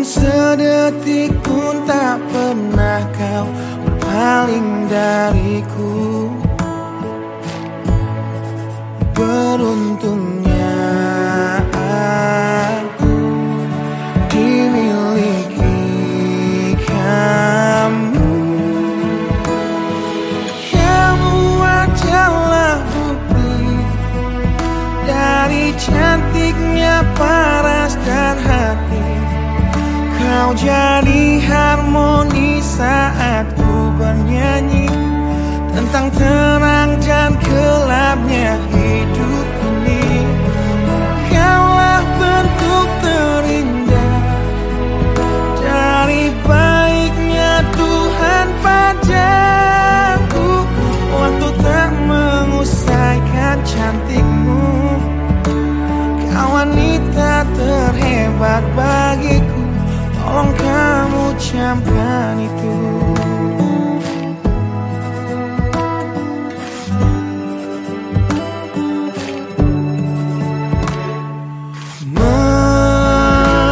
Namun sedetik pun tak pernah kau berpaling dariku Kau jadi harmoni saat ku bernyanyi Tentang terang dan gelapnya hidup ini. Kaulah bentuk terindah Dari baiknya Tuhan padaku. Waktu tak mengusaikan cantikmu Kau wanita terhebat bagiku Tolong kamu camkan itu.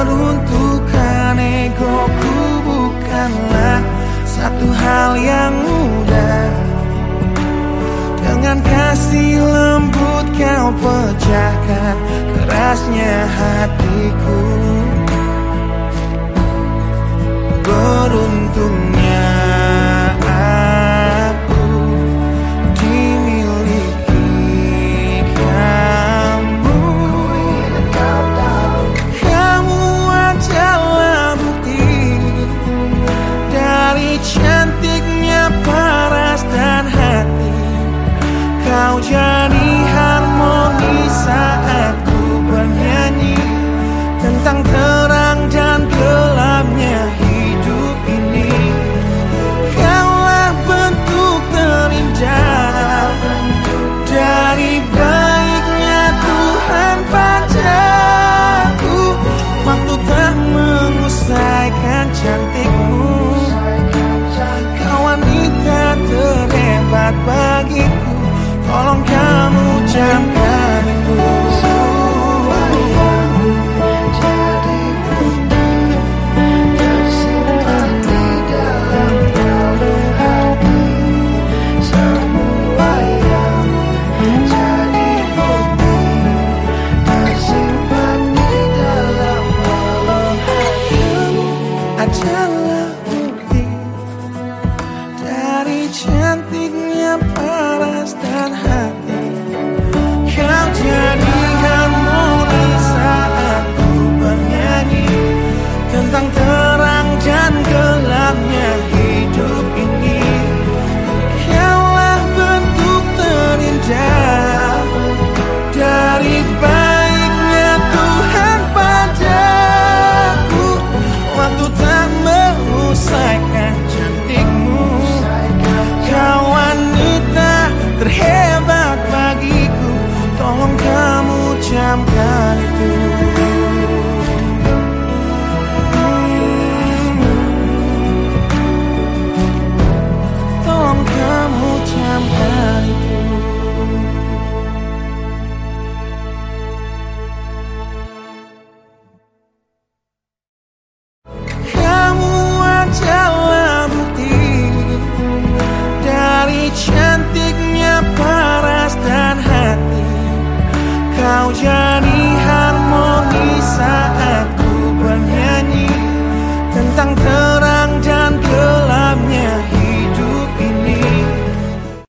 Meruntuhkan egoku bukanlah satu hal yang mudah. Dengan kasih lembut kau pecahkan kerasnya hatiku Beruntungnya. Aku dimiliki kamu Kamu adalah bukti dari cantiknya paras dan hati. Kau jadi harmoni saat ku bernyanyi Tentang terang dan gelapnya cantiknya paras dan hati